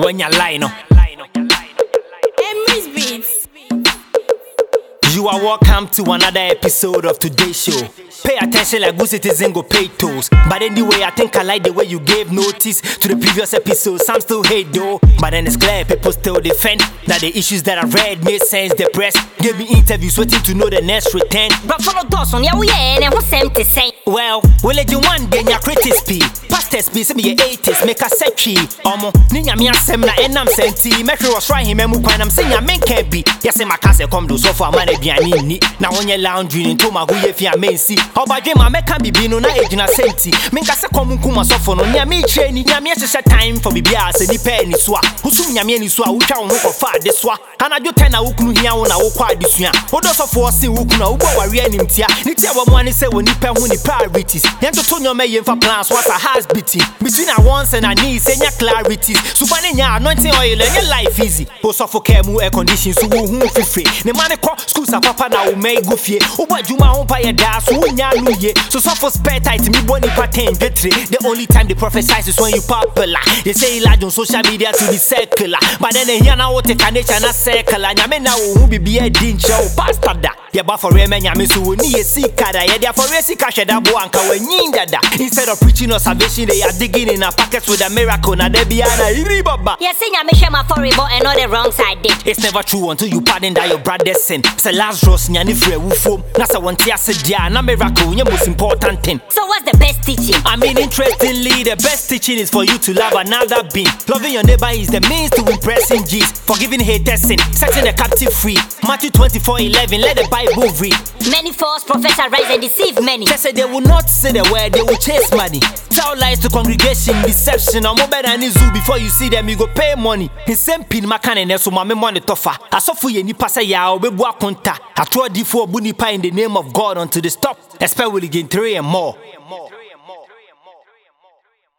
when you no. Emmy's You are welcome to another episode of today's show. Pay attention like good citizen go pay tolls. But anyway, I think I like the way you gave notice to the previous episode. Some still hate though. But then it's clear people still defend that the issues that I read made sense. The press gave me interviews waiting to know the next return. But follow Dawson, yeah, we and who's same to say. Well, will let you one day your critics be. Pastors be some your 80s, make a set tree. Omo, ninya mi asem na enam senti. Make sure try him emu kwan am saying men can't be. Yes, my cancer come do so for man aduane ni. Na onye laundry into my go ye fi amensi. Obadwe ma meka bibi no na senti. Menka se kom nkuma sofo no nya me tire ni. Nya me hyehyɛ time for bibi a se ni pa ni so a. Husum nya me ni so a wotwa wo ho kɔfa ade so a. Anadwo 10 na wokunu hia wo na wokɔ adesua. Wodo sɔfo se wokunu a wobɔ ware anim tia. Ni tia wɔ mo ani sɛ wo nipa ho ni priorities. Yɛntoto yɛ mfa plans what a has beating. Between our wants and our needs, ɛnya clarities. Suba ne nya anointing oil ɛnyɛ life easy. Osɔfo care mu air condition so wo hu fifiri. Ne ma ne kɔ school sa papa na wo mɛ gu fie. Wobɔ adwuma ho pa yɛ daa so wonya no ye. So sɔfo spare tight mi bɔ nipa ten dwetire. The only time they prophesize is when you popular. They say Elijah on social media to be secular. But then ehia na wote ka nature na secular. Nyame na wo hu bibi adi nkyɛ oh, wo pastor da. Yɛba fɔre ma nyame so wɔ ni yɛ sika da. Yɛde afɔre sika hwɛ da bo anka wɔnyin dada. Instead of preaching on salvation, they are digging in a pockets with a miracle. Na de bia na iri baba. Yes, sing ya, me share my foreign but and not the wrong side. Dick. It's never true until you pardon that your brother's sin. Say Lazarus nyane frɛ wo fom. Na sɛ wɔn te ase dia na miracle nyɛ most important thing. So, what's the best teaching? I mean, interestingly, the best teaching is for you to love another being. Loving your neighbor is the means to impressing Jesus. Forgiving haters sin, setting the captive free. Matthew 24 11, let the Bible read. Many false prophets arise and deceive many. They say they will not say the word, they will chase money. Tell lies to congregation, deception. I'm better than zoo before you see them, you go pay money. In same pin, my can and so my money tougher. I saw for you, nipa say ya, obebu akonta. I throw a D4 bunipa in the name of God until they stop. Expect will again three and more.